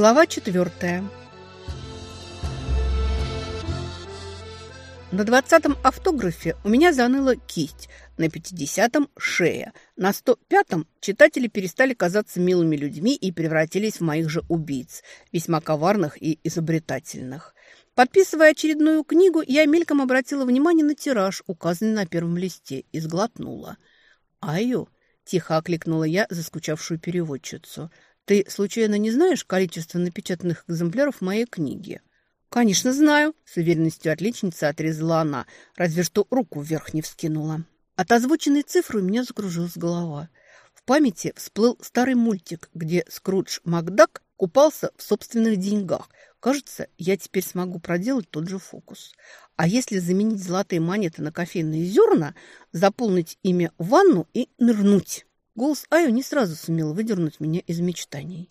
Глава четвертая. На двадцатом автографе у меня заныла кисть, на пятидесятом – шея, на сто пятом читатели перестали казаться милыми людьми и превратились в моих же убийц, весьма коварных и изобретательных. Подписывая очередную книгу, я мельком обратила внимание на тираж, указанный на первом листе, и сглотнула. «Аю!» – тихо окликнула я заскучавшую переводчицу. «Ты, случайно, не знаешь количество напечатанных экземпляров моей книги?» «Конечно, знаю», — с уверенностью отличницы отрезала она, разве что руку вверх не вскинула. От озвученной цифры у меня закружилась голова. В памяти всплыл старый мультик, где Скрудж Макдак купался в собственных деньгах. Кажется, я теперь смогу проделать тот же фокус. А если заменить золотые монеты на кофейные зерна, заполнить ими ванну и нырнуть? Голос Аю не сразу сумел выдернуть меня из мечтаний.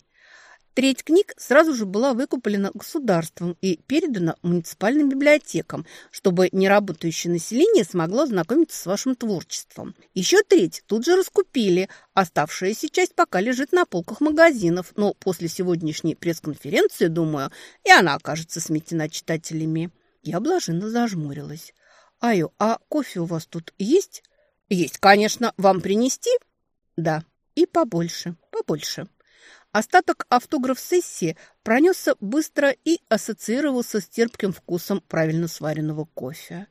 Треть книг сразу же была выкуплена государством и передана муниципальным библиотекам, чтобы неработающее население смогло ознакомиться с вашим творчеством. Еще треть тут же раскупили. Оставшаяся часть пока лежит на полках магазинов, но после сегодняшней пресс-конференции, думаю, и она окажется сметена читателями. Я блаженно зажмурилась. «Аю, а кофе у вас тут есть?» «Есть, конечно. Вам принести?» «Да, и побольше, побольше». Остаток автограф-сессии пронесся быстро и ассоциировался с терпким вкусом правильно сваренного кофе.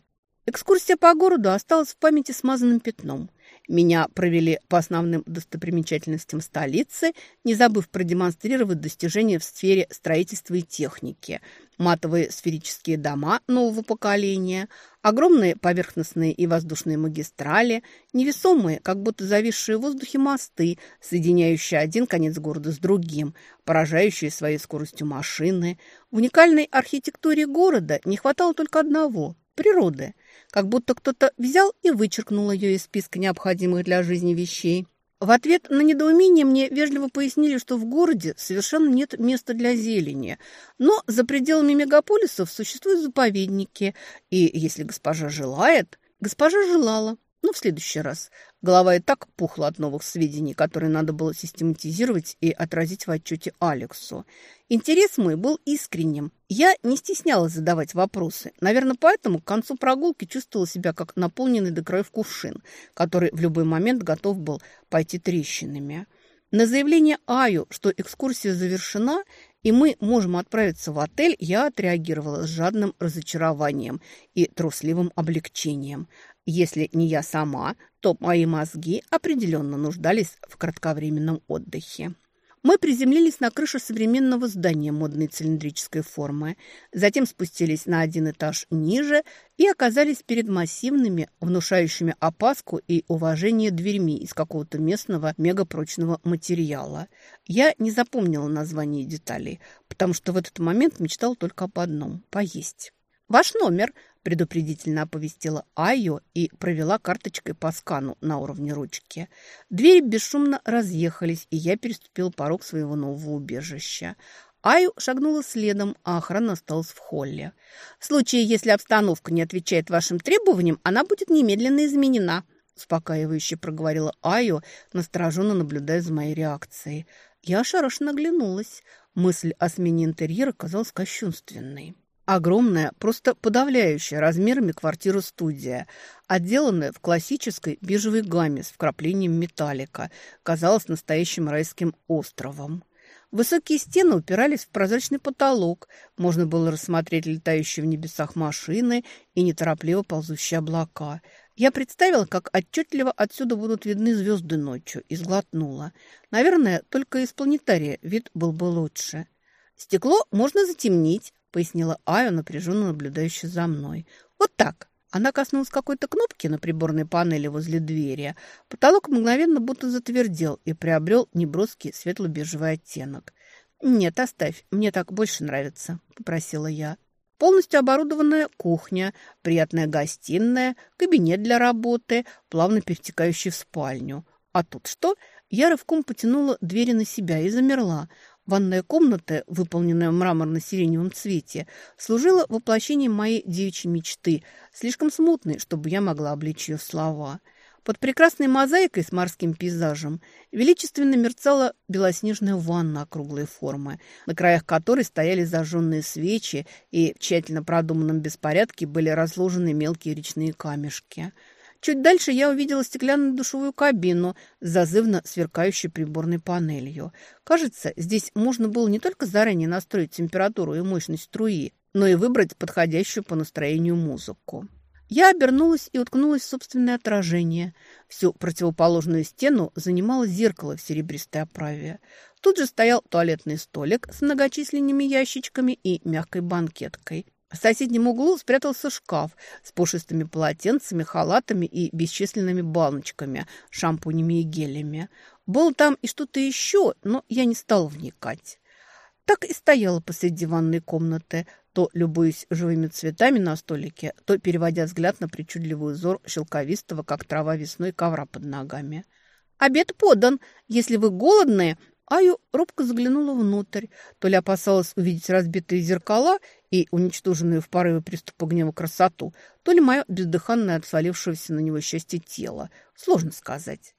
Экскурсия по городу осталась в памяти смазанным пятном. Меня провели по основным достопримечательностям столицы, не забыв продемонстрировать достижения в сфере строительства и техники, матовые сферические дома нового поколения, огромные поверхностные и воздушные магистрали, невесомые, как будто зависшие в воздухе мосты, соединяющие один конец города с другим, поражающие своей скоростью машины. В уникальной архитектуре города не хватало только одного – природы – как будто кто-то взял и вычеркнул ее из списка необходимых для жизни вещей. В ответ на недоумение мне вежливо пояснили, что в городе совершенно нет места для зелени, но за пределами мегаполисов существуют заповедники, и если госпожа желает... Госпожа желала, но в следующий раз. Голова и так пухла от новых сведений, которые надо было систематизировать и отразить в отчете Алексу. Интерес мой был искренним. Я не стеснялась задавать вопросы. Наверное, поэтому к концу прогулки чувствовала себя как наполненный до краев кувшин, который в любой момент готов был пойти трещинами. На заявление Аю, что экскурсия завершена, и мы можем отправиться в отель, я отреагировала с жадным разочарованием и трусливым облегчением. Если не я сама, то мои мозги определенно нуждались в кратковременном отдыхе. Мы приземлились на крышу современного здания модной цилиндрической формы, затем спустились на один этаж ниже и оказались перед массивными, внушающими опаску и уважение дверьми из какого-то местного мегапрочного материала. Я не запомнила название деталей, потому что в этот момент мечтала только об одном – поесть. «Ваш номер», предупредительно оповестила Айо и провела карточкой по скану на уровне ручки. Двери бесшумно разъехались, и я переступил порог своего нового убежища. Аю шагнула следом, а охрана осталась в холле. «В случае, если обстановка не отвечает вашим требованиям, она будет немедленно изменена», успокаивающе проговорила Аю, настороженно наблюдая за моей реакцией. Я ошарашенно оглянулась. Мысль о смене интерьера казалась кощунственной. Огромная, просто подавляющая размерами квартира-студия, отделанная в классической бежевой гамме с вкраплением металлика, казалась настоящим райским островом. Высокие стены упирались в прозрачный потолок. Можно было рассмотреть летающие в небесах машины и неторопливо ползущие облака. Я представила, как отчетливо отсюда будут видны звезды ночью, и сглотнула. Наверное, только из планетария вид был бы лучше. Стекло можно затемнить, пояснила Ая, напряженно наблюдающая за мной. «Вот так». Она коснулась какой-то кнопки на приборной панели возле двери. Потолок мгновенно будто затвердел и приобрел неброский светло-бежевый оттенок. «Нет, оставь, мне так больше нравится», — попросила я. Полностью оборудованная кухня, приятная гостиная, кабинет для работы, плавно перетекающий в спальню. А тут что? Я рывком потянула двери на себя и замерла. Ванная комната, выполненная в мраморно-сиреневом цвете, служила воплощением моей девичьей мечты, слишком смутной, чтобы я могла обличь ее в слова. Под прекрасной мозаикой с морским пейзажем величественно мерцала белоснежная ванна округлой формы, на краях которой стояли зажженные свечи и в тщательно продуманном беспорядке были разложены мелкие речные камешки. Чуть дальше я увидела стеклянную душевую кабину зазывно сверкающей приборной панелью. Кажется, здесь можно было не только заранее настроить температуру и мощность струи, но и выбрать подходящую по настроению музыку. Я обернулась и уткнулась в собственное отражение. Всю противоположную стену занимало зеркало в серебристой оправе. Тут же стоял туалетный столик с многочисленными ящичками и мягкой банкеткой. В соседнем углу спрятался шкаф с пушистыми полотенцами, халатами и бесчисленными баночками, шампунями и гелями. Было там и что-то еще, но я не стала вникать. Так и стояла посреди ванной комнаты, то любуясь живыми цветами на столике, то переводя взгляд на причудливый узор шелковистого, как трава весной, ковра под ногами. «Обед подан. Если вы голодные...» Аю робко заглянула внутрь, то ли опасалась увидеть разбитые зеркала и уничтоженную в порыве приступа гнева красоту, то ли мое бездыханное от свалившегося на него счастье тело. Сложно сказать.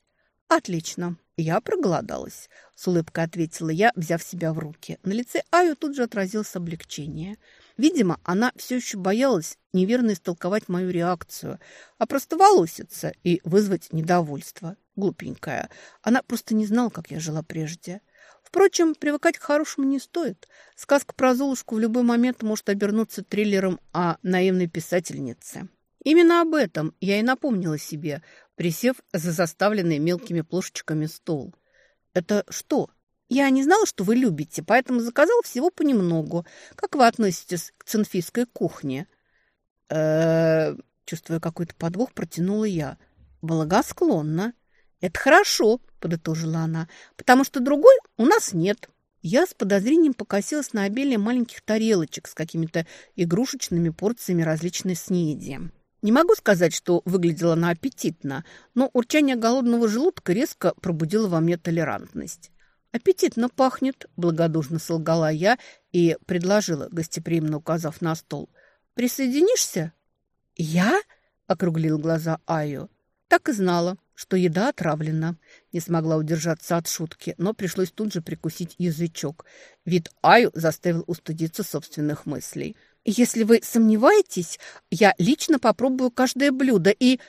«Отлично. Я проголодалась», — с улыбкой ответила я, взяв себя в руки. На лице Аю тут же отразилось облегчение — Видимо, она все еще боялась неверно истолковать мою реакцию, а просто волоситься и вызвать недовольство. Глупенькая. Она просто не знала, как я жила прежде. Впрочем, привыкать к хорошему не стоит. Сказка про Золушку в любой момент может обернуться триллером о наивной писательнице. Именно об этом я и напомнила себе, присев за заставленный мелкими плошечками стол. «Это что?» Я не знала, что вы любите, поэтому заказал всего понемногу. Как вы относитесь к цинфийской кухне? Э чувствуя какой-то подвох, протянула я. Благосклонно. Это хорошо, подытожила она, потому что другой у нас нет. Я с подозрением покосилась на обилие маленьких тарелочек с какими-то игрушечными порциями различной снеди. Не могу сказать, что выглядела она аппетитно, но урчание голодного желудка резко пробудило во мне толерантность. «Аппетитно пахнет», – благодушно солгала я и предложила, гостеприимно указав на стол. «Присоединишься?» «Я?» – округлил глаза Айо. Так и знала, что еда отравлена. Не смогла удержаться от шутки, но пришлось тут же прикусить язычок. Вид Аю заставил устыдиться собственных мыслей. «Если вы сомневаетесь, я лично попробую каждое блюдо и...»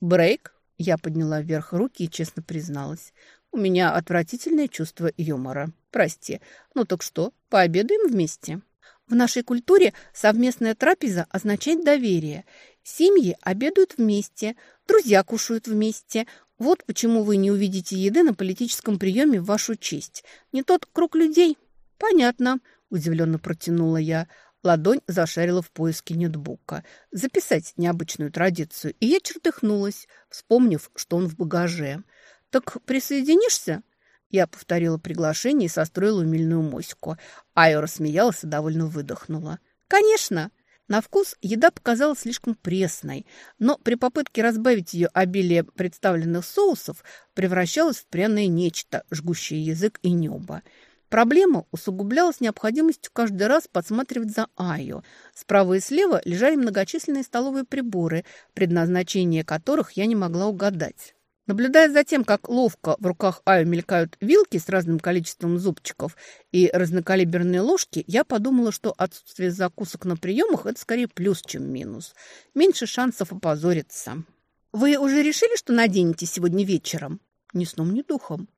«Брейк?» Я подняла вверх руки и честно призналась. У меня отвратительное чувство юмора. Прости. Ну так что, пообедаем вместе? В нашей культуре совместная трапеза означает доверие. Семьи обедают вместе, друзья кушают вместе. Вот почему вы не увидите еды на политическом приеме в вашу честь. Не тот круг людей. Понятно, удивленно протянула я. Ладонь зашарила в поиске нетбука. Записать необычную традицию. И я чертыхнулась, вспомнив, что он в багаже. «Так присоединишься?» Я повторила приглашение и состроила умильную моську. Айо рассмеялась и довольно выдохнула. «Конечно!» На вкус еда показалась слишком пресной, но при попытке разбавить ее обилие представленных соусов превращалась в пряное нечто, жгущее язык и небо. Проблема усугублялась необходимостью каждый раз подсматривать за Айо. Справа и слева лежали многочисленные столовые приборы, предназначение которых я не могла угадать. Наблюдая за тем, как ловко в руках Аю мелькают вилки с разным количеством зубчиков и разнокалиберные ложки, я подумала, что отсутствие закусок на приемах – это скорее плюс, чем минус. Меньше шансов опозориться. «Вы уже решили, что наденете сегодня вечером?» «Ни сном, ни духом».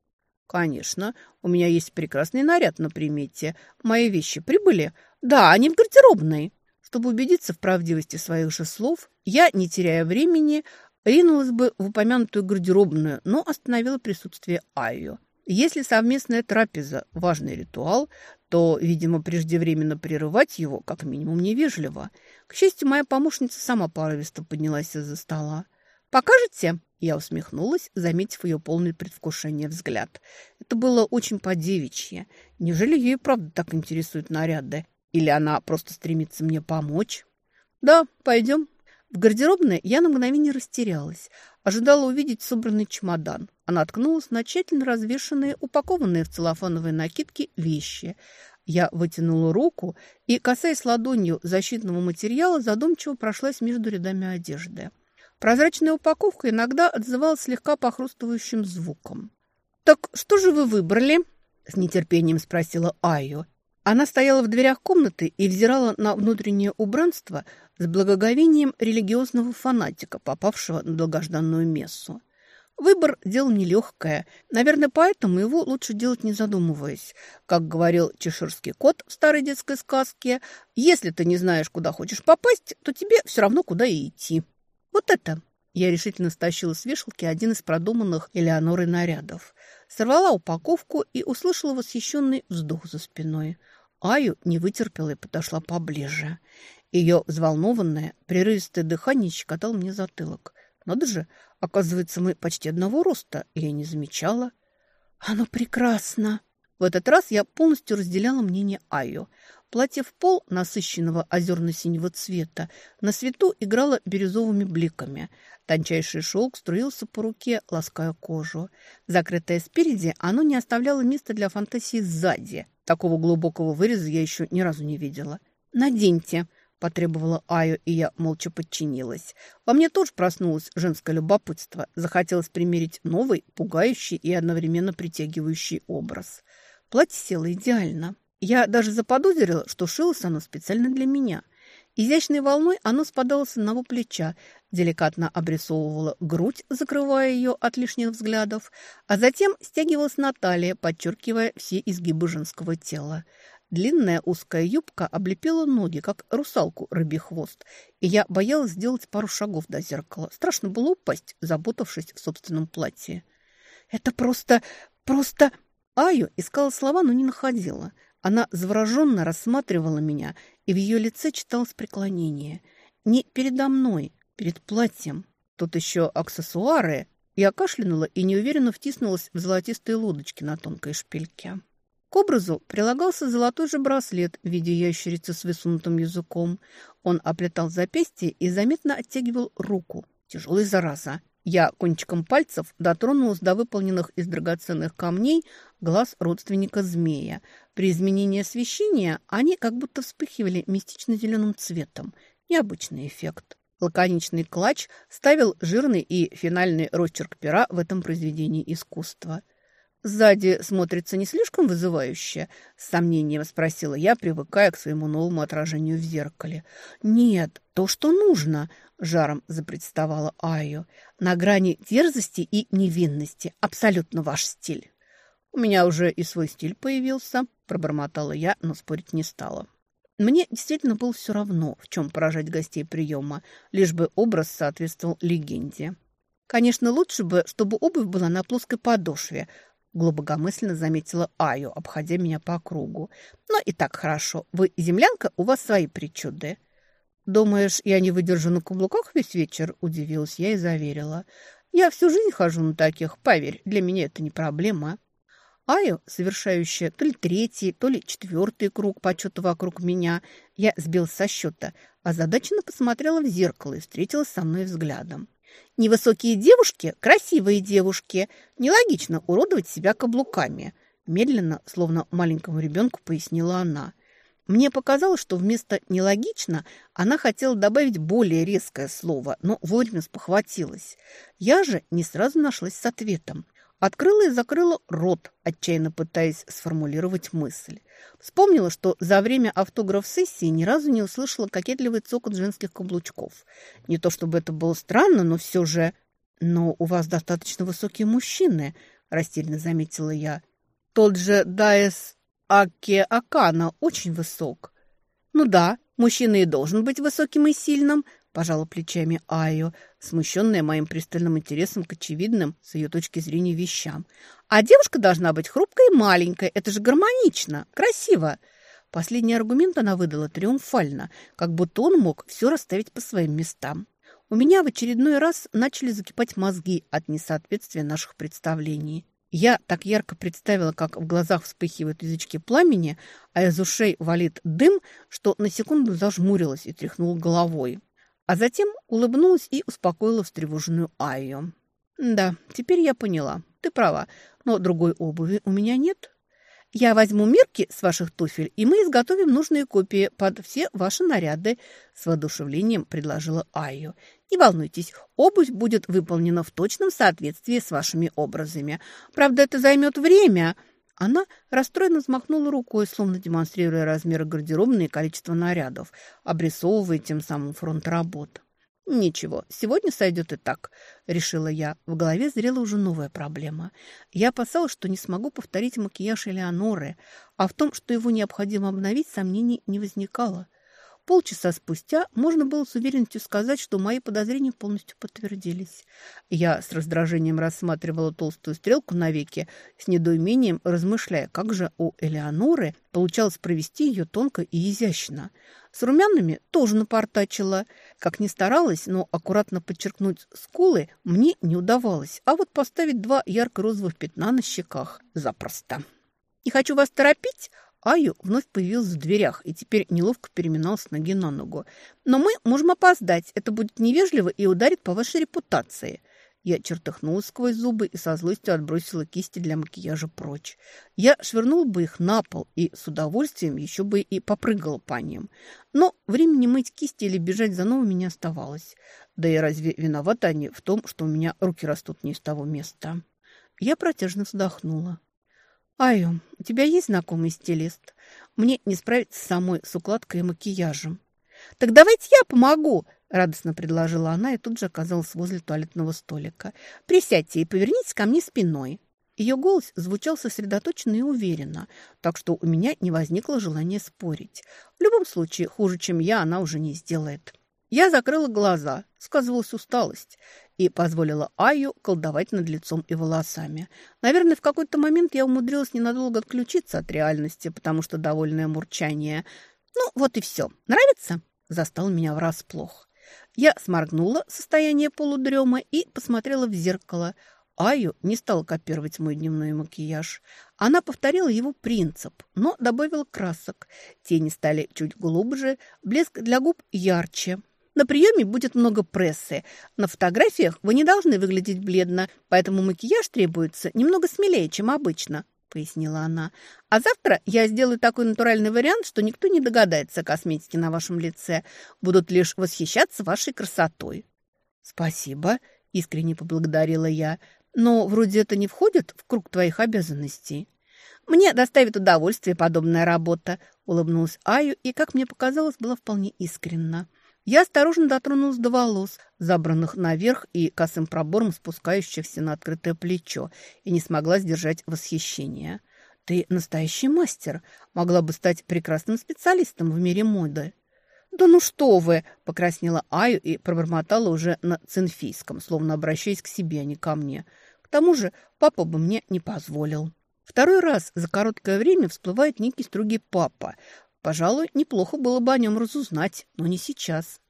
«Конечно. У меня есть прекрасный наряд на примете. Мои вещи прибыли?» «Да, они в гардеробной». Чтобы убедиться в правдивости своих же слов, я, не теряя времени, Ринулась бы в упомянутую гардеробную, но остановила присутствие Айо. Если совместная трапеза – важный ритуал, то, видимо, преждевременно прерывать его как минимум невежливо. К счастью, моя помощница сама порывисто поднялась из-за стола. «Покажете?» Я усмехнулась, заметив ее полное предвкушение взгляд. Это было очень по-девичье. Неужели ее и правда так интересуют наряды? Или она просто стремится мне помочь? «Да, пойдем», в гардеробной я на мгновение растерялась. Ожидала увидеть собранный чемодан. Она наткнулась на тщательно развешанные, упакованные в целлофановые накидки вещи. Я вытянула руку и, касаясь ладонью защитного материала, задумчиво прошлась между рядами одежды. Прозрачная упаковка иногда отзывалась слегка похрустывающим звуком. «Так что же вы выбрали?» – с нетерпением спросила Айо. Она стояла в дверях комнаты и взирала на внутреннее убранство с благоговением религиозного фанатика, попавшего на долгожданную мессу. Выбор – дело нелегкое. Наверное, поэтому его лучше делать не задумываясь. Как говорил чеширский кот в старой детской сказке, если ты не знаешь, куда хочешь попасть, то тебе все равно, куда и идти. Вот это. Я решительно стащила с вешалки один из продуманных Элеонорой нарядов. Сорвала упаковку и услышала восхищенный вздох за спиной. Аю не вытерпела и подошла поближе. Ее взволнованное, прерывистое дыхание щекотало мне затылок. Надо же, оказывается, мы почти одного роста, я не замечала. Оно прекрасно. В этот раз я полностью разделяла мнение Айо. Платье в пол насыщенного озерно-синего цвета на свету играло бирюзовыми бликами. Тончайший шелк струился по руке, лаская кожу. Закрытое спереди, оно не оставляло места для фантазии сзади. Такого глубокого выреза я еще ни разу не видела. «Наденьте», потребовала Айо, и я молча подчинилась. Во мне тоже проснулось женское любопытство. Захотелось примерить новый, пугающий и одновременно притягивающий образ. Платье село идеально. Я даже заподозрила, что шилось оно специально для меня. Изящной волной оно спадало с одного плеча, деликатно обрисовывало грудь, закрывая ее от лишних взглядов, а затем стягивалось на подчеркивая все изгибы женского тела. Длинная узкая юбка облепила ноги, как русалку рыбий хвост, и я боялась сделать пару шагов до зеркала. Страшно было упасть, заботавшись в собственном платье. «Это просто... просто...» Аю искала слова, но не находила. Она завороженно рассматривала меня, и в ее лице читалось преклонение. Не передо мной, перед платьем. Тут еще аксессуары. Я кашлянула и неуверенно втиснулась в золотистые лодочки на тонкой шпильке. К образу прилагался золотой же браслет в виде ящерицы с высунутым языком. Он оплетал запястье и заметно оттягивал руку. Тяжелый зараза. Я кончиком пальцев дотронулась до выполненных из драгоценных камней глаз родственника змея. При изменении освещения они как будто вспыхивали мистично-зеленым цветом. Необычный эффект. Лаконичный клатч ставил жирный и финальный росчерк пера в этом произведении искусства – Сзади смотрится не слишком вызывающе? С сомнением спросила я, привыкая к своему новому отражению в зеркале. Нет, то, что нужно, жаром запредставала Айо. На грани дерзости и невинности. Абсолютно ваш стиль. У меня уже и свой стиль появился, пробормотала я, но спорить не стала. Мне действительно было все равно, в чем поражать гостей приема, лишь бы образ соответствовал легенде. Конечно, лучше бы, чтобы обувь была на плоской подошве, глубокомысленно заметила Аю, обходя меня по кругу. «Но и так хорошо. Вы землянка, у вас свои причуды». «Думаешь, я не выдержу на каблуках весь вечер?» – удивилась я и заверила. «Я всю жизнь хожу на таких, поверь, для меня это не проблема». Аю, совершающая то ли третий, то ли четвертый круг почета вокруг меня, я сбил со счета, задачно посмотрела в зеркало и встретилась со мной взглядом. Невысокие девушки – красивые девушки. Нелогично уродовать себя каблуками. Медленно, словно маленькому ребенку, пояснила она. Мне показалось, что вместо «нелогично» она хотела добавить более резкое слово, но вовремя спохватилась. Я же не сразу нашлась с ответом. Открыла и закрыла рот, отчаянно пытаясь сформулировать мысль. Вспомнила, что за время автограф-сессии ни разу не услышала кокетливый цокот женских каблучков. Не то чтобы это было странно, но все же... «Но у вас достаточно высокие мужчины», – растерянно заметила я. «Тот же Дайс Аке Акана очень высок». «Ну да, мужчина и должен быть высоким и сильным», пожала плечами Айо, смущенная моим пристальным интересом к очевидным с ее точки зрения вещам. «А девушка должна быть хрупкой и маленькой. Это же гармонично, красиво!» Последний аргумент она выдала триумфально, как будто он мог все расставить по своим местам. У меня в очередной раз начали закипать мозги от несоответствия наших представлений. Я так ярко представила, как в глазах вспыхивают язычки пламени, а из ушей валит дым, что на секунду зажмурилась и тряхнула головой. А затем улыбнулась и успокоила встревоженную Айю. «Да, теперь я поняла. Ты права, но другой обуви у меня нет». Я возьму мерки с ваших туфель, и мы изготовим нужные копии под все ваши наряды», – с воодушевлением предложила Айо. «Не волнуйтесь, обувь будет выполнена в точном соответствии с вашими образами. Правда, это займет время». Она расстроенно взмахнула рукой, словно демонстрируя размеры гардеробной и количество нарядов, обрисовывая тем самым фронт работ. «Ничего, сегодня сойдет и так», — решила я. В голове зрела уже новая проблема. Я опасалась, что не смогу повторить макияж Элеоноры, а в том, что его необходимо обновить, сомнений не возникало. Полчаса спустя можно было с уверенностью сказать, что мои подозрения полностью подтвердились. Я с раздражением рассматривала толстую стрелку на веке, с недоумением размышляя, как же у Элеоноры получалось провести ее тонко и изящно. С румянами тоже напортачила. Как ни старалась, но аккуратно подчеркнуть скулы мне не удавалось, а вот поставить два ярко-розовых пятна на щеках запросто. «Не хочу вас торопить», Аю вновь появился в дверях и теперь неловко переминал с ноги на ногу. «Но мы можем опоздать. Это будет невежливо и ударит по вашей репутации». Я чертыхнулась сквозь зубы и со злостью отбросила кисти для макияжа прочь. Я швырнула бы их на пол и с удовольствием еще бы и попрыгала по ним. Но времени мыть кисти или бежать за новыми не оставалось. Да и разве виноваты они в том, что у меня руки растут не из того места? Я протяжно вздохнула. «Аю, у тебя есть знакомый стилист? Мне не справиться самой с укладкой и макияжем». «Так давайте я помогу!» – радостно предложила она и тут же оказалась возле туалетного столика. «Присядьте и повернитесь ко мне спиной». Ее голос звучал сосредоточенно и уверенно, так что у меня не возникло желания спорить. В любом случае, хуже, чем я, она уже не сделает. Я закрыла глаза, сказывалась усталость, и позволила Аю колдовать над лицом и волосами. Наверное, в какой-то момент я умудрилась ненадолго отключиться от реальности, потому что довольное мурчание. «Ну, вот и все. Нравится?» Застал меня врасплох. Я сморгнула состояние полудрема и посмотрела в зеркало. Аю не стала копировать мой дневной макияж. Она повторила его принцип, но добавила красок. Тени стали чуть глубже, блеск для губ ярче – на приеме будет много прессы. На фотографиях вы не должны выглядеть бледно, поэтому макияж требуется немного смелее, чем обычно», – пояснила она. «А завтра я сделаю такой натуральный вариант, что никто не догадается о косметике на вашем лице. Будут лишь восхищаться вашей красотой». «Спасибо», – искренне поблагодарила я. «Но вроде это не входит в круг твоих обязанностей». «Мне доставит удовольствие подобная работа», – улыбнулась Аю и, как мне показалось, была вполне искренна. Я осторожно дотронулась до волос, забранных наверх и косым пробором спускающихся на открытое плечо, и не смогла сдержать восхищение. «Ты настоящий мастер. Могла бы стать прекрасным специалистом в мире моды». «Да ну что вы!» – покраснела Аю и пробормотала уже на цинфийском, словно обращаясь к себе, а не ко мне. К тому же папа бы мне не позволил. Второй раз за короткое время всплывает некий строгий папа, Пожалуй, неплохо было бы о нем разузнать, но не сейчас.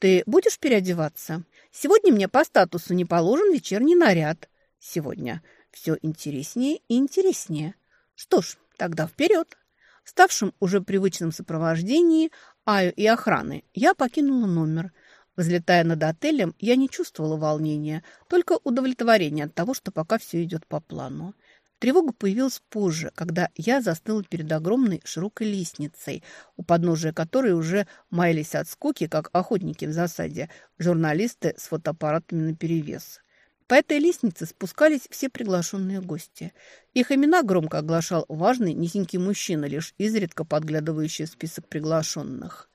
Ты будешь переодеваться? Сегодня мне по статусу не положен вечерний наряд. Сегодня все интереснее и интереснее. Что ж, тогда вперед. В уже привычном сопровождении Аю и охраны я покинула номер. Взлетая над отелем, я не чувствовала волнения, только удовлетворение от того, что пока все идет по плану. Тревога появилась позже, когда я застыла перед огромной широкой лестницей, у подножия которой уже маялись от скуки, как охотники в засаде, журналисты с фотоаппаратами наперевес. По этой лестнице спускались все приглашенные гости. Их имена громко оглашал важный низенький мужчина, лишь изредка подглядывающий в список приглашенных.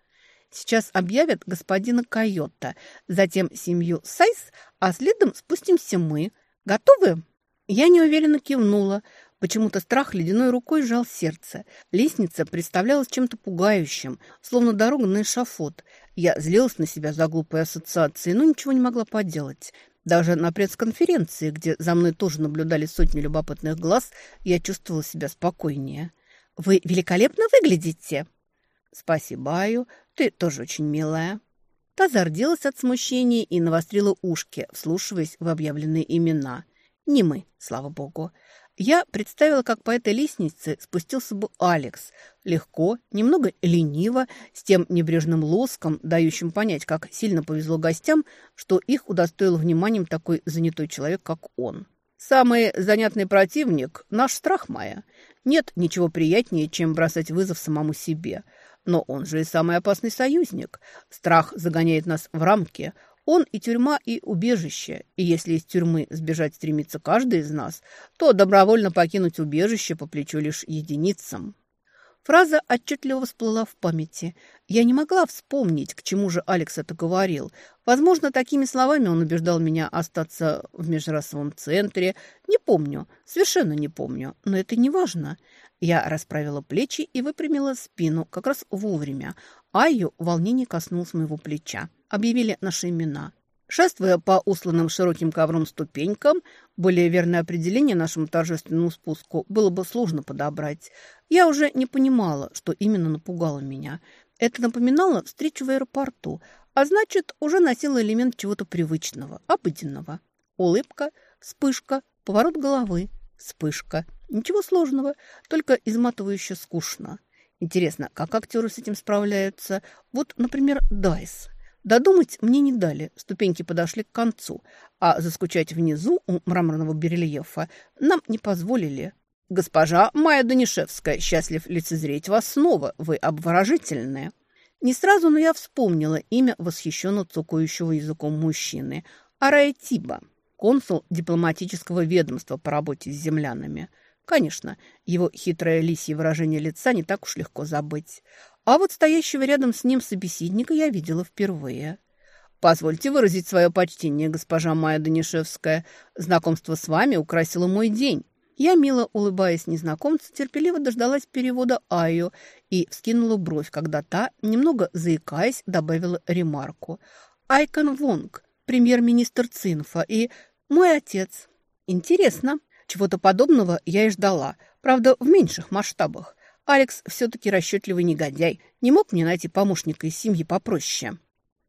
Сейчас объявят господина Койота, затем семью Сайс, а следом спустимся мы. Готовы?» Я неуверенно кивнула. Почему-то страх ледяной рукой сжал сердце. Лестница представлялась чем-то пугающим, словно дорога на эшафот. Я злилась на себя за глупые ассоциации, но ничего не могла поделать. Даже на пресс-конференции, где за мной тоже наблюдали сотни любопытных глаз, я чувствовала себя спокойнее. «Вы великолепно выглядите!» «Спасибо, Аю. Ты тоже очень милая». Та зарделась от смущения и навострила ушки, вслушиваясь в объявленные имена – не мы, слава богу. Я представила, как по этой лестнице спустился бы Алекс. Легко, немного лениво, с тем небрежным лоском, дающим понять, как сильно повезло гостям, что их удостоил вниманием такой занятой человек, как он. Самый занятный противник – наш страх, Майя. Нет ничего приятнее, чем бросать вызов самому себе. Но он же и самый опасный союзник. Страх загоняет нас в рамки. Он и тюрьма, и убежище. И если из тюрьмы сбежать стремится каждый из нас, то добровольно покинуть убежище по плечу лишь единицам. Фраза отчетливо всплыла в памяти. Я не могла вспомнить, к чему же Алекс это говорил. Возможно, такими словами он убеждал меня остаться в межрасовом центре. Не помню, совершенно не помню, но это не важно. Я расправила плечи и выпрямила спину как раз вовремя. Айю волнение коснулось моего плеча. Объявили наши имена. Шествуя по усланным широким ковром ступенькам, более верное определение нашему торжественному спуску было бы сложно подобрать. Я уже не понимала, что именно напугало меня. Это напоминало встречу в аэропорту, а значит, уже носило элемент чего-то привычного, обыденного. Улыбка, вспышка, поворот головы, вспышка. Ничего сложного, только изматывающе скучно. Интересно, как актеры с этим справляются? Вот, например, Дайс – Додумать мне не дали, ступеньки подошли к концу, а заскучать внизу у мраморного барельефа нам не позволили. «Госпожа Майя Данишевская, счастлив лицезреть вас снова, вы обворожительная». Не сразу, но я вспомнила имя восхищенно цокающего языком мужчины – Арая Тиба, консул дипломатического ведомства по работе с землянами. Конечно, его хитрое лисье выражение лица не так уж легко забыть. А вот стоящего рядом с ним собеседника я видела впервые. «Позвольте выразить свое почтение, госпожа Майя Данишевская. Знакомство с вами украсило мой день». Я, мило улыбаясь незнакомцу, терпеливо дождалась перевода Айо и вскинула бровь, когда та, немного заикаясь, добавила ремарку. «Айкон Вонг, премьер-министр Цинфа и мой отец». «Интересно. Чего-то подобного я и ждала, правда, в меньших масштабах. Алекс все-таки расчетливый негодяй, не мог мне найти помощника из семьи попроще.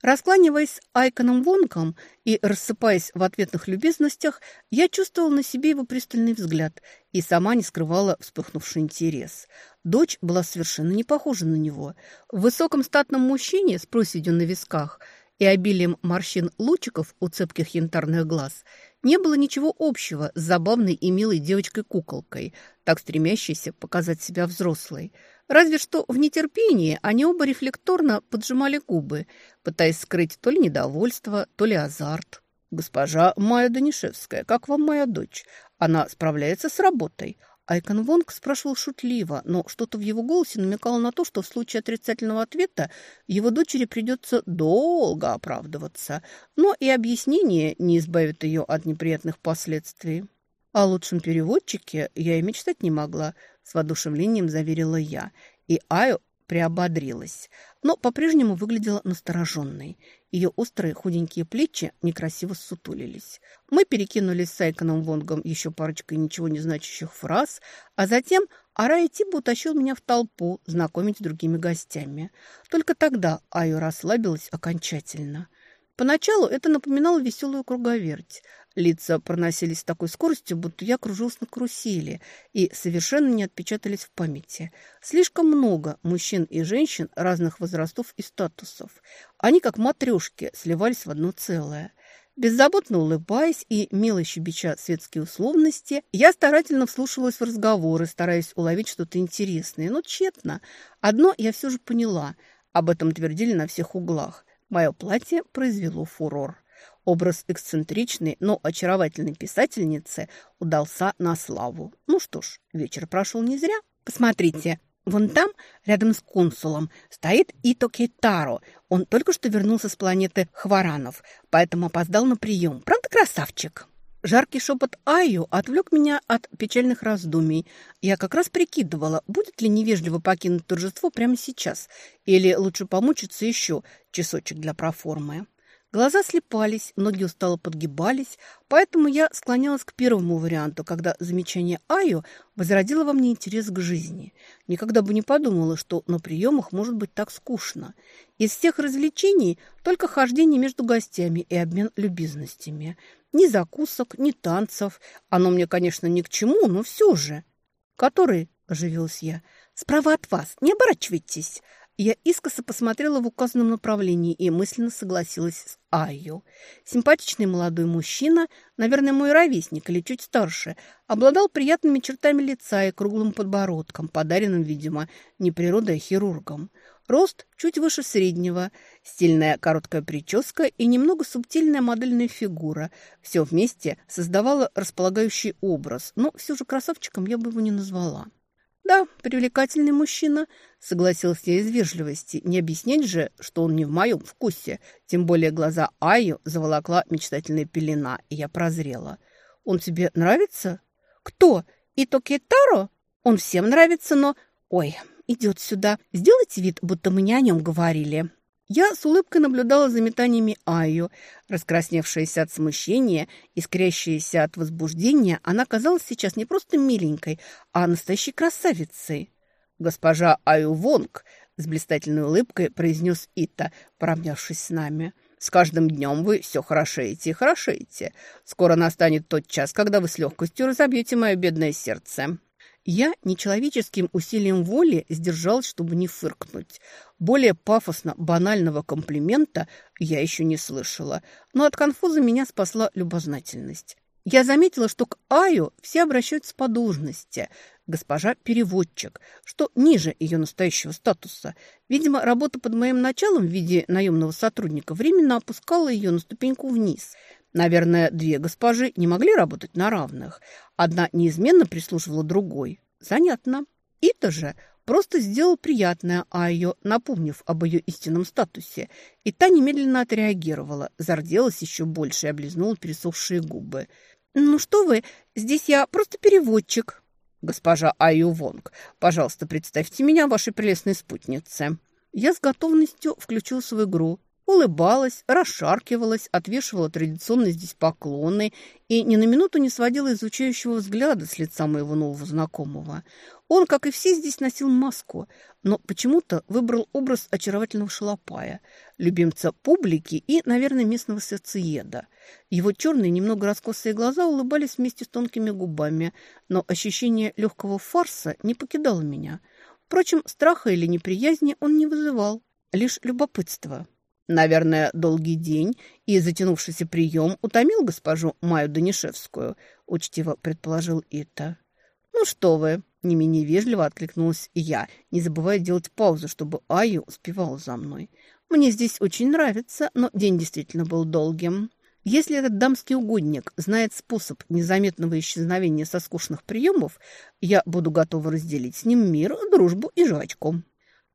Раскланиваясь Айконом Вонком и рассыпаясь в ответных любезностях, я чувствовала на себе его пристальный взгляд и сама не скрывала вспыхнувший интерес. Дочь была совершенно не похожа на него. В высоком статном мужчине с проседью на висках и обилием морщин лучиков у цепких янтарных глаз – не было ничего общего с забавной и милой девочкой-куколкой, так стремящейся показать себя взрослой. Разве что в нетерпении они оба рефлекторно поджимали губы, пытаясь скрыть то ли недовольство, то ли азарт. «Госпожа Майя Данишевская, как вам моя дочь? Она справляется с работой?» Айкон Вонг спрашивал шутливо, но что-то в его голосе намекало на то, что в случае отрицательного ответа его дочери придется долго оправдываться, но и объяснение не избавит ее от неприятных последствий. О лучшем переводчике я и мечтать не могла, с воодушевлением заверила я, и Айо приободрилась, но по-прежнему выглядела настороженной. Ее острые худенькие плечи некрасиво сутулились. Мы перекинулись с Айконом Вонгом еще парочкой ничего не значащих фраз, а затем Арая Тиба утащил меня в толпу знакомить с другими гостями. Только тогда Аю расслабилась окончательно. Поначалу это напоминало веселую круговерть. Лица проносились с такой скоростью, будто я кружился на карусели, и совершенно не отпечатались в памяти. Слишком много мужчин и женщин разных возрастов и статусов. Они, как матрешки, сливались в одно целое. Беззаботно улыбаясь и мило щебеча светские условности, я старательно вслушивалась в разговоры, стараясь уловить что-то интересное, но тщетно. Одно я все же поняла. Об этом твердили на всех углах. Мое платье произвело фурор. Образ эксцентричной, но очаровательной писательницы удался на славу. Ну что ж, вечер прошел не зря. Посмотрите, вон там, рядом с консулом, стоит Ито Кейтаро. Он только что вернулся с планеты Хваранов, поэтому опоздал на прием. Правда, красавчик? Жаркий шепот Аю отвлек меня от печальных раздумий. Я как раз прикидывала, будет ли невежливо покинуть торжество прямо сейчас, или лучше помучиться еще часочек для проформы. Глаза слепались, ноги устало подгибались, поэтому я склонялась к первому варианту, когда замечание Айо возродило во мне интерес к жизни. Никогда бы не подумала, что на приемах может быть так скучно. Из всех развлечений только хождение между гостями и обмен любезностями. Ни закусок, ни танцев. Оно мне, конечно, ни к чему, но все же. «Который?» – оживилась я. «Справа от вас. Не оборачивайтесь». Я искоса посмотрела в указанном направлении и мысленно согласилась с Айо. Симпатичный молодой мужчина, наверное, мой ровесник или чуть старше, обладал приятными чертами лица и круглым подбородком, подаренным, видимо, не природой, а хирургом. Рост чуть выше среднего, стильная короткая прическа и немного субтильная модельная фигура. Все вместе создавало располагающий образ, но все же красавчиком я бы его не назвала. «Да, привлекательный мужчина», — согласился я из вежливости. Не объяснять же, что он не в моем вкусе. Тем более глаза Аю заволокла мечтательная пелена, и я прозрела. «Он тебе нравится?» «Кто? Ито Кетаро? Он всем нравится, но...» «Ой, идет сюда. Сделайте вид, будто мы не о нем говорили». Я с улыбкой наблюдала за метаниями Айо. Раскрасневшаяся от смущения, искрящаяся от возбуждения, она казалась сейчас не просто миленькой, а настоящей красавицей. «Госпожа Айо Вонг», — с блистательной улыбкой произнес Ита, поравнявшись с нами, — «с каждым днем вы все хорошеете и хорошеете. Скоро настанет тот час, когда вы с легкостью разобьете мое бедное сердце». Я нечеловеческим усилием воли сдержалась, чтобы не фыркнуть. Более пафосно банального комплимента я еще не слышала, но от конфуза меня спасла любознательность. Я заметила, что к Аю все обращаются по должности. Госпожа переводчик, что ниже ее настоящего статуса. Видимо, работа под моим началом в виде наемного сотрудника временно опускала ее на ступеньку вниз – Наверное, две госпожи не могли работать на равных. Одна неизменно прислуживала другой. Занятно. Ита же просто сделал приятное Айо, напомнив об ее истинном статусе. И та немедленно отреагировала, зарделась еще больше и облизнула пересохшие губы. «Ну что вы, здесь я просто переводчик». «Госпожа Айо Вонг, пожалуйста, представьте меня вашей прелестной спутнице». Я с готовностью включился в игру улыбалась, расшаркивалась, отвешивала традиционные здесь поклоны и ни на минуту не сводила изучающего взгляда с лица моего нового знакомого. Он, как и все, здесь носил маску, но почему-то выбрал образ очаровательного шалопая, любимца публики и, наверное, местного сердцееда. Его черные, немного раскосые глаза улыбались вместе с тонкими губами, но ощущение легкого фарса не покидало меня. Впрочем, страха или неприязни он не вызывал, лишь любопытство. Наверное, долгий день и затянувшийся прием утомил госпожу Маю Данишевскую, учтиво предположил Ита. Ну что вы, не менее вежливо откликнулась я, не забывая делать паузу, чтобы Аю успевала за мной. Мне здесь очень нравится, но день действительно был долгим. Если этот дамский угодник знает способ незаметного исчезновения со скучных приемов, я буду готова разделить с ним мир, дружбу и жвачку.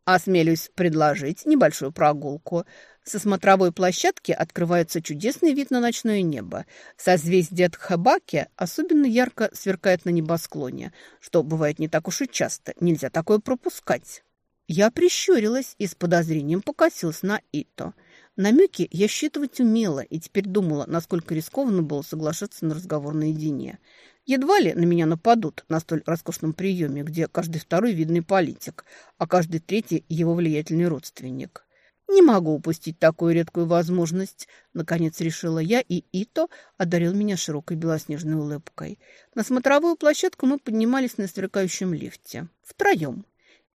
Осмелюсь предложить небольшую прогулку. Со смотровой площадки открывается чудесный вид на ночное небо. Созвездие Тхабаки особенно ярко сверкает на небосклоне, что бывает не так уж и часто. Нельзя такое пропускать. Я прищурилась и с подозрением покосилась на Ито. Намеки я считывать умела и теперь думала, насколько рискованно было соглашаться на разговор наедине. Едва ли на меня нападут на столь роскошном приеме, где каждый второй видный политик, а каждый третий его влиятельный родственник. «Не могу упустить такую редкую возможность», — наконец решила я, и Ито одарил меня широкой белоснежной улыбкой. На смотровую площадку мы поднимались на сверкающем лифте. Втроем.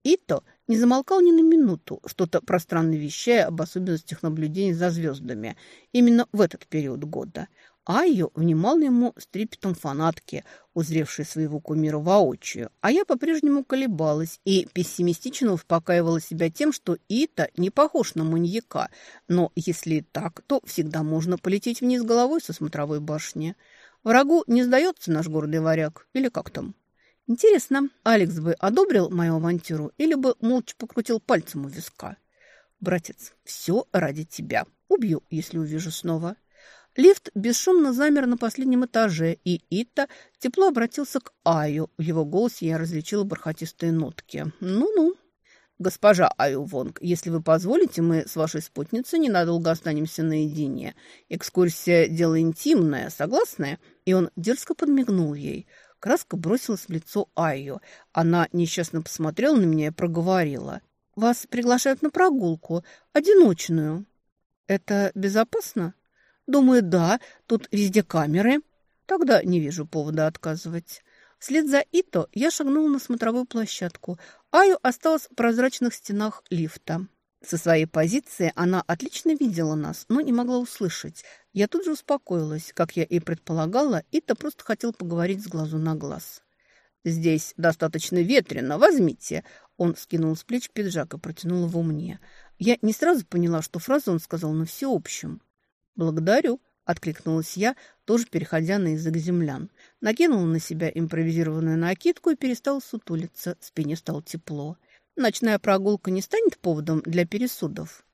Ито не замолкал ни на минуту, что-то пространно вещая об особенностях наблюдений за звездами именно в этот период года. Айо внимал ему с трепетом фанатки, узревшей своего кумира воочию, а я по-прежнему колебалась и пессимистично успокаивала себя тем, что Ита не похож на маньяка, но если так, то всегда можно полететь вниз головой со смотровой башни. Врагу не сдается наш гордый варяг, или как там? Интересно, Алекс бы одобрил мою авантюру или бы молча покрутил пальцем у виска? Братец, все ради тебя. Убью, если увижу снова. Лифт бесшумно замер на последнем этаже, и Итта тепло обратился к Аю. В его голосе я различила бархатистые нотки. «Ну-ну». «Госпожа Аю Вонг, если вы позволите, мы с вашей спутницей ненадолго останемся наедине. Экскурсия – дело интимное, согласная?» И он дерзко подмигнул ей. Краска бросилась в лицо Айо. Она несчастно посмотрела на меня и проговорила. «Вас приглашают на прогулку, одиночную». «Это безопасно?» Думаю, да, тут везде камеры. Тогда не вижу повода отказывать. Вслед за Ито я шагнула на смотровую площадку. Аю осталась в прозрачных стенах лифта. Со своей позиции она отлично видела нас, но не могла услышать. Я тут же успокоилась. Как я и предполагала, Ита просто хотел поговорить с глазу на глаз. «Здесь достаточно ветрено, возьмите». Он скинул с плеч пиджак и протянул его мне. Я не сразу поняла, что фразу он сказал на всеобщем. «Благодарю», — откликнулась я, тоже переходя на язык землян. Накинула на себя импровизированную накидку и перестала сутулиться. Спине стало тепло. Ночная прогулка не станет поводом для пересудов?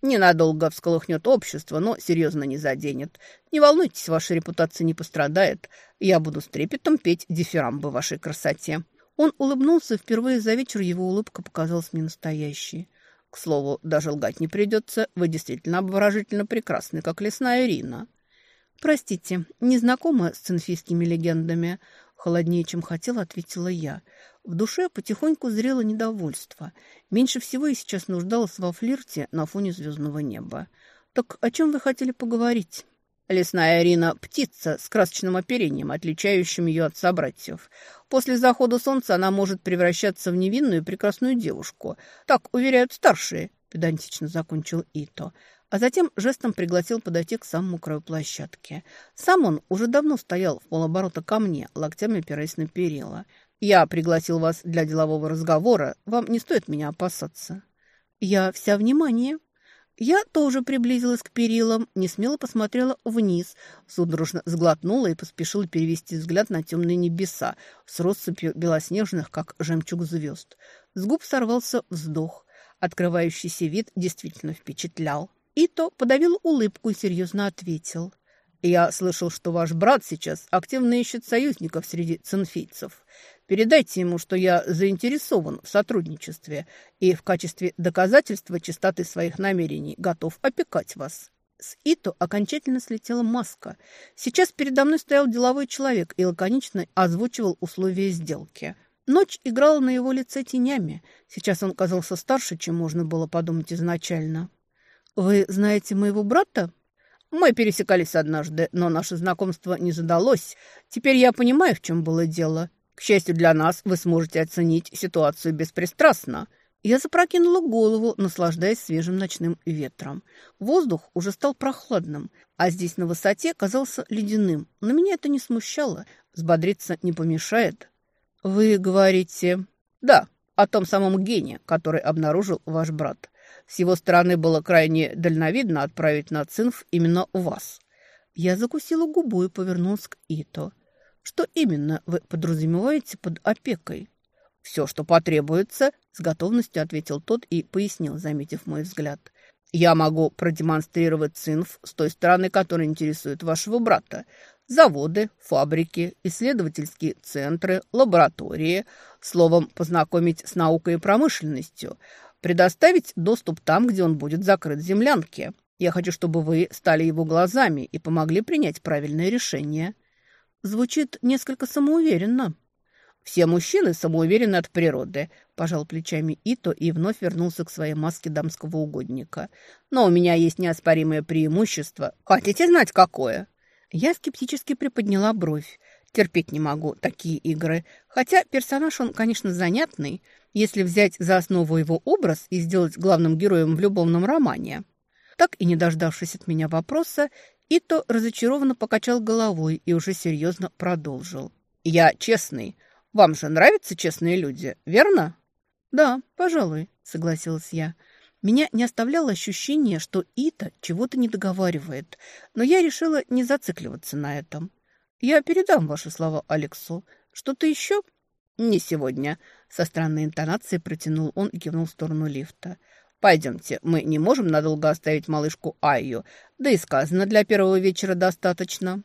Ненадолго всколыхнет общество, но серьезно не заденет. Не волнуйтесь, ваша репутация не пострадает. Я буду с трепетом петь дифирамбы вашей красоте». Он улыбнулся, впервые за вечер его улыбка показалась мне настоящей. «К слову, даже лгать не придется. Вы действительно обворожительно прекрасны, как лесная Ирина». «Простите, не знакома с цинфийскими легендами?» Холоднее, чем хотела, ответила я. В душе потихоньку зрело недовольство. Меньше всего я сейчас нуждалась во флирте на фоне звездного неба. «Так о чем вы хотели поговорить?» Лесная Арина – птица с красочным оперением, отличающим ее от собратьев. После захода солнца она может превращаться в невинную и прекрасную девушку. Так уверяют старшие, педантично закончил Ито. А затем жестом пригласил подойти к самому краю площадки. Сам он уже давно стоял в полоборота ко мне, локтями опираясь на перила. Я пригласил вас для делового разговора. Вам не стоит меня опасаться». «Я вся внимание». Я тоже приблизилась к перилам, не смело посмотрела вниз, судорожно сглотнула и поспешила перевести взгляд на темные небеса с россыпью белоснежных, как жемчуг звезд. С губ сорвался вздох. Открывающийся вид действительно впечатлял. И то подавил улыбку и серьезно ответил. «Я слышал, что ваш брат сейчас активно ищет союзников среди цинфийцев. Передайте ему, что я заинтересован в сотрудничестве и в качестве доказательства чистоты своих намерений готов опекать вас». С Ито окончательно слетела маска. Сейчас передо мной стоял деловой человек и лаконично озвучивал условия сделки. Ночь играла на его лице тенями. Сейчас он казался старше, чем можно было подумать изначально. «Вы знаете моего брата?» «Мы пересекались однажды, но наше знакомство не задалось. Теперь я понимаю, в чем было дело. К счастью для нас, вы сможете оценить ситуацию беспристрастно». Я запрокинула голову, наслаждаясь свежим ночным ветром. Воздух уже стал прохладным, а здесь на высоте казался ледяным. Но меня это не смущало. Взбодриться не помешает. «Вы говорите...» «Да, о том самом гене, который обнаружил ваш брат. С его стороны было крайне дальновидно отправить на цинф именно вас». Я закусила губу и повернулась к Ито. Что именно вы подразумеваете под опекой? Все, что потребуется, с готовностью ответил тот и пояснил, заметив мой взгляд. Я могу продемонстрировать цинф с той стороны, которая интересует вашего брата. Заводы, фабрики, исследовательские центры, лаборатории. Словом, познакомить с наукой и промышленностью. Предоставить доступ там, где он будет закрыт землянке. Я хочу, чтобы вы стали его глазами и помогли принять правильное решение. Звучит несколько самоуверенно. Все мужчины самоуверены от природы, пожал плечами Ито и вновь вернулся к своей маске дамского угодника. Но у меня есть неоспоримое преимущество. Хотите знать, какое? Я скептически приподняла бровь. Терпеть не могу такие игры. Хотя персонаж он, конечно, занятный, если взять за основу его образ и сделать главным героем в любовном романе. Так и не дождавшись от меня вопроса, Ито разочарованно покачал головой и уже серьезно продолжил. «Я честный. Вам же нравятся честные люди, верно?» «Да, пожалуй», — согласилась я. Меня не оставляло ощущение, что Ита чего-то не договаривает, но я решила не зацикливаться на этом. «Я передам ваши слова Алексу. Что-то еще?» «Не сегодня», — со странной интонацией протянул он и кивнул в сторону лифта. Пойдемте, мы не можем надолго оставить малышку Айю, да и сказано для первого вечера достаточно».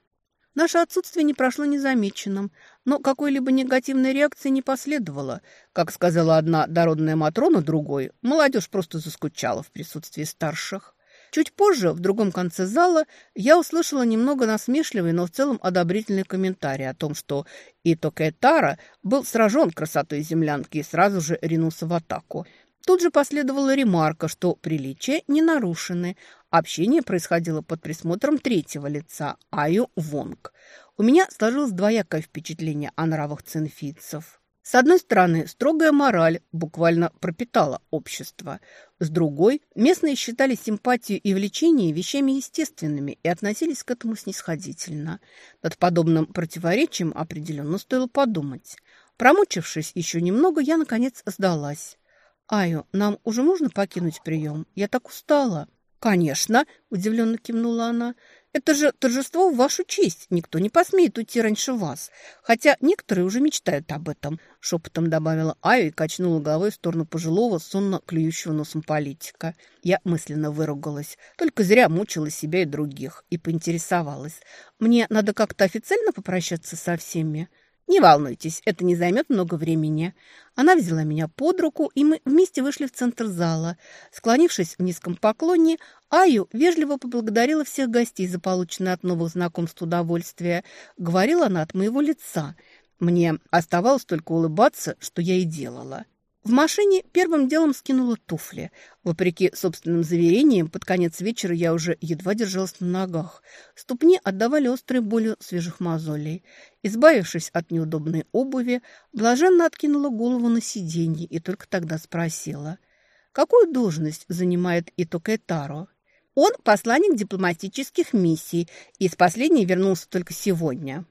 Наше отсутствие не прошло незамеченным, но какой-либо негативной реакции не последовало. Как сказала одна дородная Матрона другой, молодежь просто заскучала в присутствии старших. Чуть позже, в другом конце зала, я услышала немного насмешливый, но в целом одобрительный комментарий о том, что Ито Кэтара был сражен красотой землянки и сразу же ринулся в атаку. Тут же последовала ремарка, что приличия не нарушены. Общение происходило под присмотром третьего лица, Аю Вонг. У меня сложилось двоякое впечатление о нравах цинфийцев. С одной стороны, строгая мораль буквально пропитала общество. С другой, местные считали симпатию и влечение вещами естественными и относились к этому снисходительно. Над подобным противоречием определенно стоило подумать. Промучившись еще немного, я, наконец, сдалась. «Аю, нам уже можно покинуть прием? Я так устала». «Конечно», – удивленно кивнула она. Это же торжество в вашу честь. Никто не посмеет уйти раньше вас. Хотя некоторые уже мечтают об этом», – шепотом добавила Ая и качнула головой в сторону пожилого, сонно клюющего носом политика. Я мысленно выругалась. Только зря мучила себя и других. И поинтересовалась. «Мне надо как-то официально попрощаться со всеми?» «Не волнуйтесь, это не займет много времени». Она взяла меня под руку, и мы вместе вышли в центр зала. Склонившись в низком поклоне, Аю вежливо поблагодарила всех гостей за полученное от новых знакомств удовольствие. Говорила она от моего лица. Мне оставалось только улыбаться, что я и делала. В машине первым делом скинула туфли. Вопреки собственным заверениям, под конец вечера я уже едва держалась на ногах. Ступни отдавали острой болью свежих мозолей. Избавившись от неудобной обуви, блаженно откинула голову на сиденье и только тогда спросила, какую должность занимает Ито Кайтаро? Он посланник дипломатических миссий, и с последней вернулся только сегодня.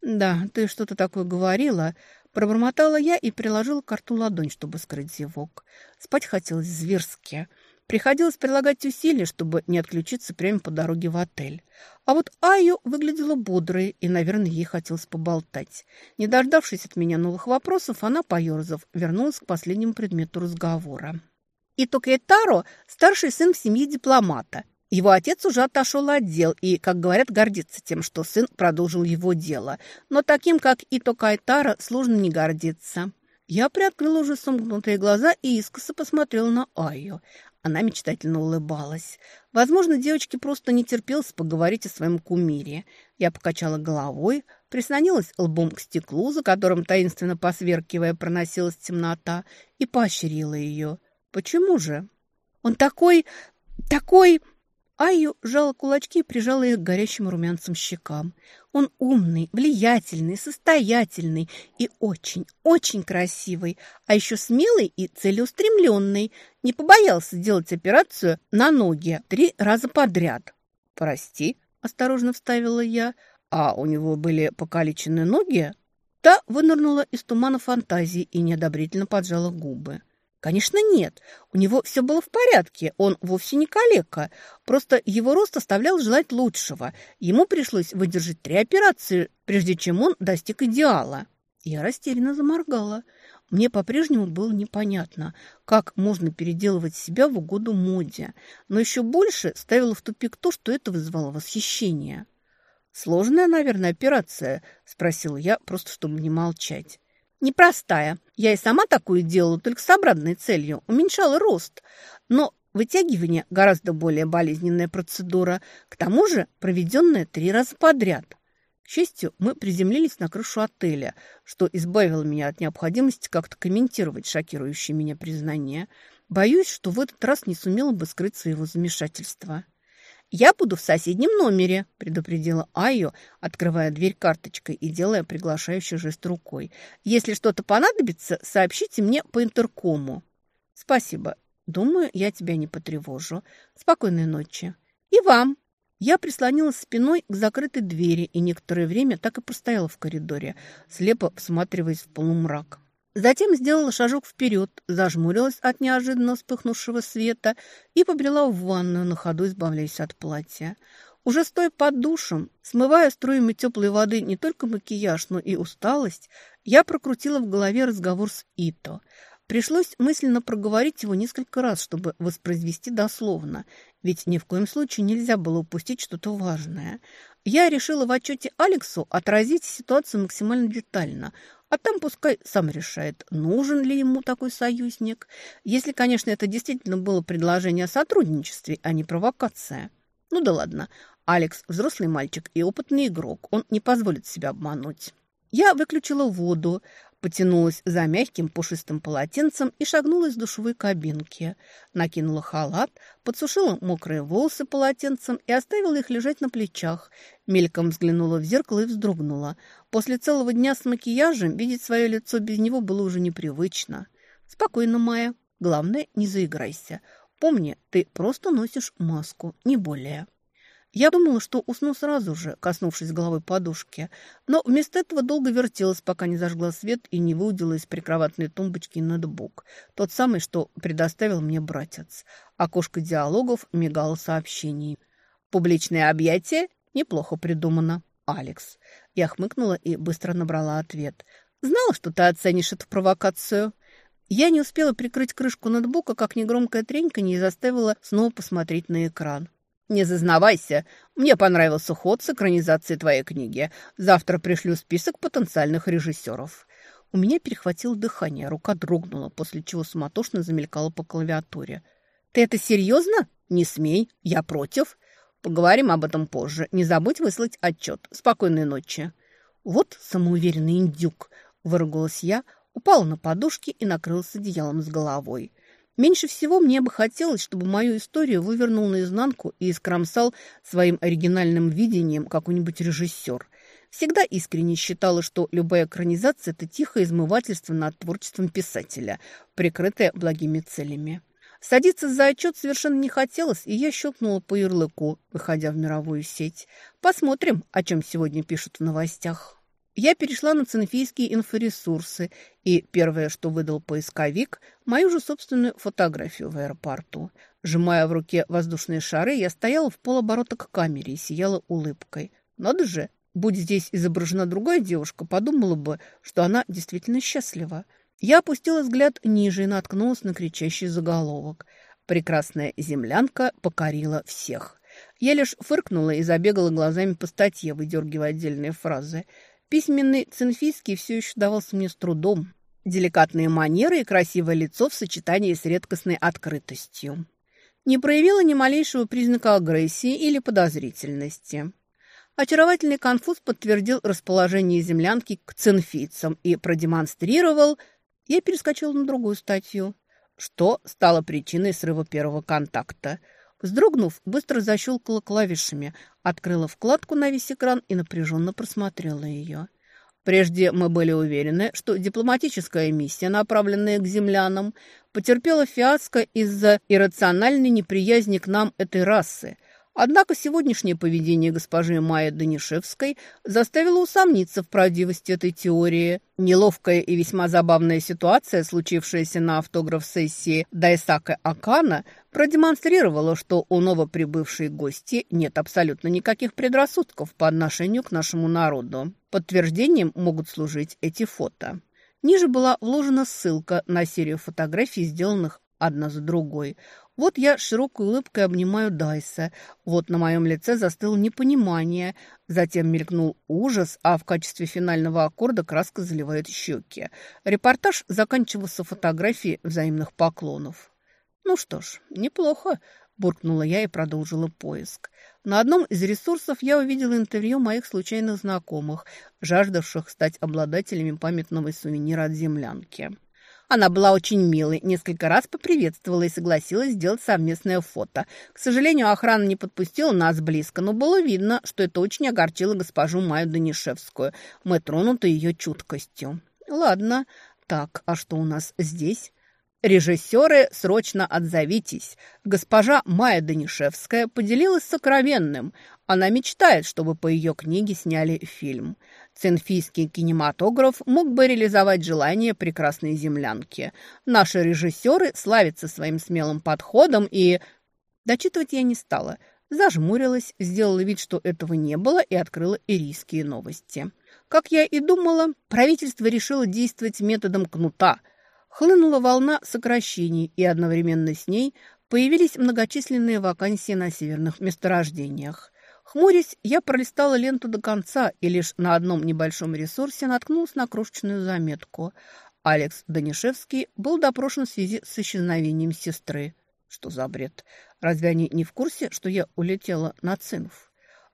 «Да, ты что-то такое говорила», Пробормотала я и приложила к рту ладонь, чтобы скрыть зевок. Спать хотелось зверски. Приходилось прилагать усилия, чтобы не отключиться прямо по дороге в отель. А вот Айо выглядела бодрой, и, наверное, ей хотелось поболтать. Не дождавшись от меня новых вопросов, она, поерзав, вернулась к последнему предмету разговора. Итоке Таро – старший сын в семье дипломата. Его отец уже отошел от дел и, как говорят, гордится тем, что сын продолжил его дело. Но таким, как Ито Кайтара, сложно не гордиться. Я приоткрыла уже сомкнутые глаза и искоса посмотрела на Айо. Она мечтательно улыбалась. Возможно, девочке просто не терпелось поговорить о своем кумире. Я покачала головой, прислонилась лбом к стеклу, за которым, таинственно посверкивая, проносилась темнота, и поощрила ее. «Почему же?» «Он такой... такой...» Айю сжала кулачки и прижала их к горящим румянцам щекам. Он умный, влиятельный, состоятельный и очень, очень красивый, а еще смелый и целеустремленный. Не побоялся делать операцию на ноги три раза подряд. «Прости», – осторожно вставила я, – «а у него были покалечены ноги?» Та вынырнула из тумана фантазии и неодобрительно поджала губы. Конечно, нет. У него все было в порядке. Он вовсе не калека. Просто его рост оставлял желать лучшего. Ему пришлось выдержать три операции, прежде чем он достиг идеала. Я растерянно заморгала. Мне по-прежнему было непонятно, как можно переделывать себя в угоду моде. Но еще больше ставило в тупик то, что это вызвало восхищение. «Сложная, наверное, операция?» – спросила я, просто чтобы не молчать. Непростая. Я и сама такую делала, только с обратной целью. Уменьшала рост. Но вытягивание гораздо более болезненная процедура. К тому же проведенная три раза подряд. К счастью, мы приземлились на крышу отеля, что избавило меня от необходимости как-то комментировать шокирующие меня признания. Боюсь, что в этот раз не сумела бы скрыть своего замешательства. «Я буду в соседнем номере», – предупредила Айо, открывая дверь карточкой и делая приглашающий жест рукой. «Если что-то понадобится, сообщите мне по интеркому». «Спасибо. Думаю, я тебя не потревожу. Спокойной ночи». «И вам». Я прислонилась спиной к закрытой двери и некоторое время так и простояла в коридоре, слепо всматриваясь в полумрак. Затем сделала шажок вперед, зажмурилась от неожиданно вспыхнувшего света и побрела в ванную, на ходу избавляясь от платья. Уже стоя под душем, смывая струями теплой воды не только макияж, но и усталость, я прокрутила в голове разговор с Ито. Пришлось мысленно проговорить его несколько раз, чтобы воспроизвести дословно, ведь ни в коем случае нельзя было упустить что-то важное. Я решила в отчете Алексу отразить ситуацию максимально детально, а там пускай сам решает, нужен ли ему такой союзник. Если, конечно, это действительно было предложение о сотрудничестве, а не провокация. Ну да ладно, Алекс взрослый мальчик и опытный игрок, он не позволит себя обмануть. Я выключила воду, потянулась за мягким пушистым полотенцем и шагнула из душевой кабинки. Накинула халат, подсушила мокрые волосы полотенцем и оставила их лежать на плечах. Мельком взглянула в зеркало и вздрогнула. После целого дня с макияжем видеть свое лицо без него было уже непривычно. «Спокойно, Майя. Главное, не заиграйся. Помни, ты просто носишь маску, не более». Я думала, что усну сразу же, коснувшись головой подушки, но вместо этого долго вертелась, пока не зажгла свет и не выудила из прикроватной тумбочки ноутбук. Тот самый, что предоставил мне братец. Окошко диалогов мигало сообщений. «Публичное объятие? Неплохо придумано. Алекс». Я хмыкнула и быстро набрала ответ. «Знала, что ты оценишь эту провокацию?» Я не успела прикрыть крышку ноутбука, как негромкая тренька не заставила снова посмотреть на экран. «Не зазнавайся. Мне понравился ход с экранизацией твоей книги. Завтра пришлю список потенциальных режиссеров». У меня перехватило дыхание, рука дрогнула, после чего суматошно замелькала по клавиатуре. «Ты это серьезно? Не смей. Я против. Поговорим об этом позже. Не забудь выслать отчет. Спокойной ночи». «Вот самоуверенный индюк», — выругалась я, упала на подушки и накрылась одеялом с головой. Меньше всего мне бы хотелось, чтобы мою историю вывернул наизнанку и искромсал своим оригинальным видением какой-нибудь режиссер. Всегда искренне считала, что любая экранизация – это тихое измывательство над творчеством писателя, прикрытое благими целями. Садиться за отчет совершенно не хотелось, и я щелкнула по ярлыку, выходя в мировую сеть. Посмотрим, о чем сегодня пишут в новостях. Я перешла на цинфийские инфоресурсы, и первое, что выдал поисковик, мою же собственную фотографию в аэропорту. Сжимая в руке воздушные шары, я стояла в полоборота к камере и сияла улыбкой. Надо же, будь здесь изображена другая девушка, подумала бы, что она действительно счастлива. Я опустила взгляд ниже и наткнулась на кричащий заголовок. Прекрасная землянка покорила всех. Я лишь фыркнула и забегала глазами по статье, выдергивая отдельные фразы – Письменный цинфийский все еще давался мне с трудом. Деликатные манеры и красивое лицо в сочетании с редкостной открытостью. Не проявила ни малейшего признака агрессии или подозрительности. Очаровательный конфуз подтвердил расположение землянки к цинфийцам и продемонстрировал... Я перескочила на другую статью. Что стало причиной срыва первого контакта – Вздрогнув, быстро защелкала клавишами, открыла вкладку на весь экран и напряженно просмотрела ее. Прежде мы были уверены, что дипломатическая миссия, направленная к землянам, потерпела фиаско из-за иррациональной неприязни к нам этой расы – Однако сегодняшнее поведение госпожи Майи Данишевской заставило усомниться в правдивости этой теории. Неловкая и весьма забавная ситуация, случившаяся на автограф-сессии Дайсака Акана, продемонстрировала, что у новоприбывшей гости нет абсолютно никаких предрассудков по отношению к нашему народу. Подтверждением могут служить эти фото. Ниже была вложена ссылка на серию фотографий, сделанных одна за другой. Вот я широкой улыбкой обнимаю Дайса. Вот на моем лице застыло непонимание. Затем мелькнул ужас, а в качестве финального аккорда краска заливает щеки. Репортаж заканчивался фотографией взаимных поклонов. «Ну что ж, неплохо», – буркнула я и продолжила поиск. На одном из ресурсов я увидела интервью моих случайных знакомых, жаждавших стать обладателями памятного сувенира от землянки. Она была очень милой, несколько раз поприветствовала и согласилась сделать совместное фото. К сожалению, охрана не подпустила нас близко, но было видно, что это очень огорчило госпожу Майю Данишевскую. Мы тронуты ее чуткостью. Ладно, так, а что у нас здесь? Режиссеры, срочно отзовитесь. Госпожа Майя Данишевская поделилась сокровенным. Она мечтает, чтобы по ее книге сняли фильм. Цинфийский кинематограф мог бы реализовать желание прекрасной землянки. Наши режиссеры славятся своим смелым подходом и... Дочитывать я не стала. Зажмурилась, сделала вид, что этого не было, и открыла ирийские новости. Как я и думала, правительство решило действовать методом кнута. Хлынула волна сокращений, и одновременно с ней появились многочисленные вакансии на северных месторождениях. Хмурясь, я пролистала ленту до конца и лишь на одном небольшом ресурсе наткнулась на крошечную заметку. Алекс Данишевский был допрошен в связи с исчезновением сестры. Что за бред? Разве они не в курсе, что я улетела на Цинф?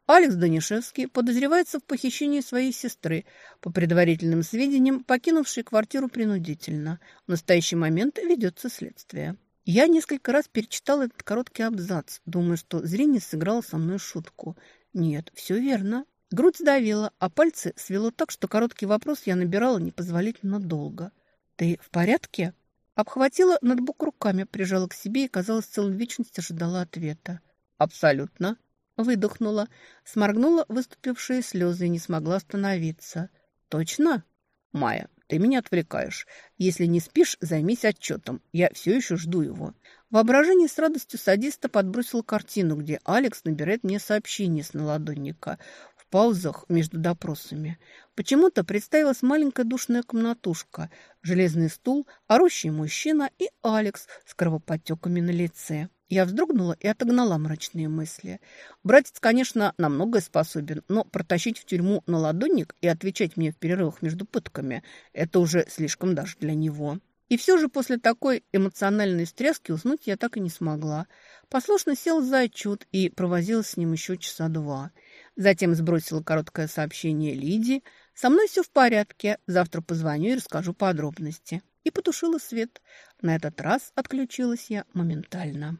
Алекс Данишевский подозревается в похищении своей сестры, по предварительным сведениям, покинувшей квартиру принудительно. В настоящий момент ведется следствие. Я несколько раз перечитал этот короткий абзац, думая, что зрение сыграло со мной шутку. Нет, все верно. Грудь сдавила, а пальцы свело так, что короткий вопрос я набирала непозволительно долго. «Ты в порядке?» Обхватила ноутбук руками, прижала к себе и, казалось, целую вечность ожидала ответа. «Абсолютно», Выдохнула, сморгнула выступившие слезы и не смогла остановиться. «Точно?» «Майя, ты меня отвлекаешь. Если не спишь, займись отчетом. Я все еще жду его». Воображение с радостью садиста подбросило картину, где Алекс набирает мне сообщение с наладонника в паузах между допросами. Почему-то представилась маленькая душная комнатушка, железный стул, орущий мужчина и Алекс с кровоподтеками на лице. Я вздрогнула и отогнала мрачные мысли. Братец, конечно, на многое способен, но протащить в тюрьму на ладонник и отвечать мне в перерывах между пытками – это уже слишком даже для него. И все же после такой эмоциональной стряски уснуть я так и не смогла. Послушно сел за отчет и провозилась с ним еще часа два. Затем сбросила короткое сообщение Лидии. «Со мной все в порядке. Завтра позвоню и расскажу подробности». И потушила свет. На этот раз отключилась я моментально.